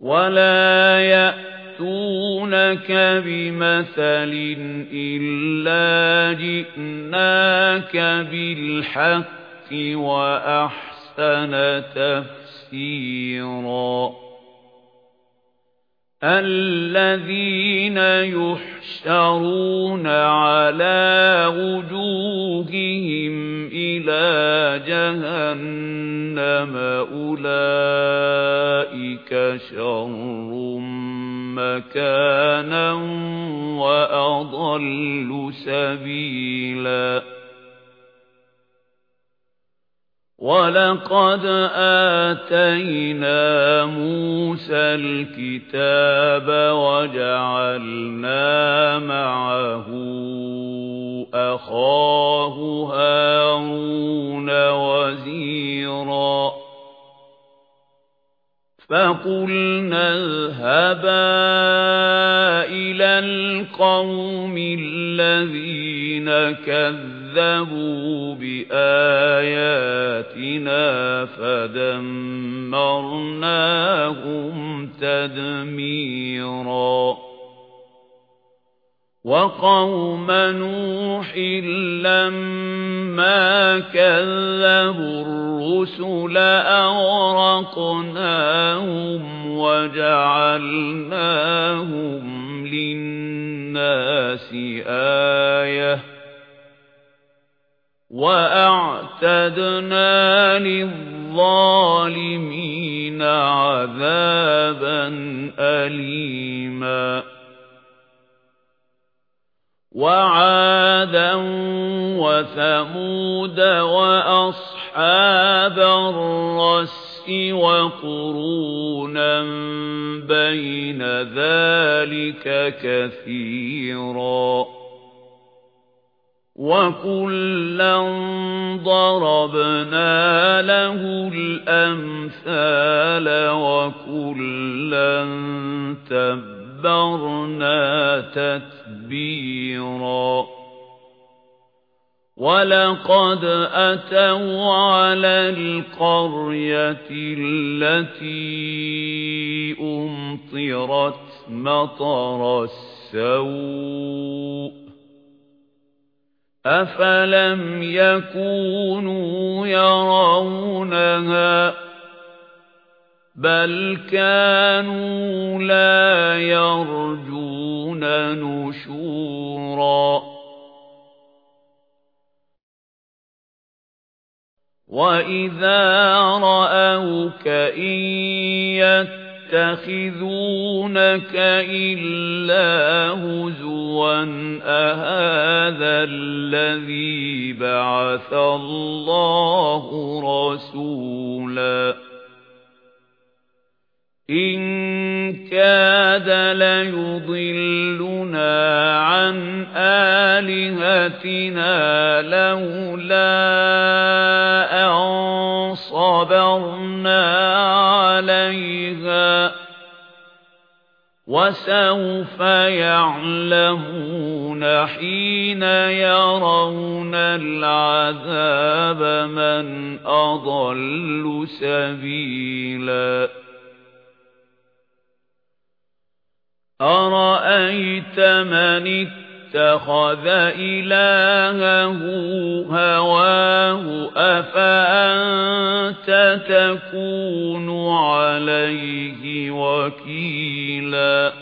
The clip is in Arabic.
ولا يأتونك بمثل إلا جئناك بالحق وأحسن تفسيرا الذين يحشرون على وجوههم إلى جهنم أولئك شر مكانا وأضل سبيلا. وَلَقَدْ آتَيْنَا مُوسَى الْكِتَابَ وَجَعَلْنَا مَعَهُ أَخَاهُ هَارُونَ وَزِيرًا فَقُلْنَا اذْهَبَا إِلَى الْقَوْمِ الَّذِينَ كَذَّبُوا بِآيَاتِنَا فَدَمَّرْنَاهُمْ تَدْمِيرًا وَقَوْمَ نُوحٍ لَمَّا كَذَّبُوا الرُّسُلَ أَغْرَقْنَاهُمْ وَجَعَلْنَاهُمْ لِلنَّاسِ آيَةً وَأَعْتَدْنَا لِلظَّالِمِينَ عَذَابًا أَلِيمًا وَعَادًا وَثَمُودَ وَأَصْحَابَ الرَّسِّ وَقُرُونًا بَيْنَ ذَلِكَ كَثِيرًا وَكُلًّا ضَرَبْنَا لَهُ الْأَمْثَالَ وَكُلًّا تَبَّرْنَا تَتْبِيرًا وَلَقَدْ أَتَوْا عَلَى الْقَرْيَةِ الَّتِي أُمْطِرَتْ مَطَرَ السَّوْءِ أَفَلَمْ يَكُونُوا يَرَوْنَهَا بَلْ كَانُوا لَا يَرْجُونَ نُشُورًا وَإِذَا رَأَوْكَ إِن يَتَّخِذُونَكَ إِلَّا هُزُوًا أَهَذَا الَّذِي بَعَثَ اللَّهُ رَسُولًا إِن كَادَ لَيُضِلُّنَا عَن آلِهَتِنَا لَوْلَا أَن صَبَرْنَا عَلَيْهَا وَسَوْفَ يَعْلَمُونَ حِينَ يَرَوْنَ الْعَذَابَ مَنْ أَضَلُّ سَبِيلًا. أَرَأَيْتَ مَنِ اتَّخَذَ إِلَٰهَهُ هَوَاهُ أَفَأَنتَ تَكُونُ عَلَيْهِ وَكِيلًا؟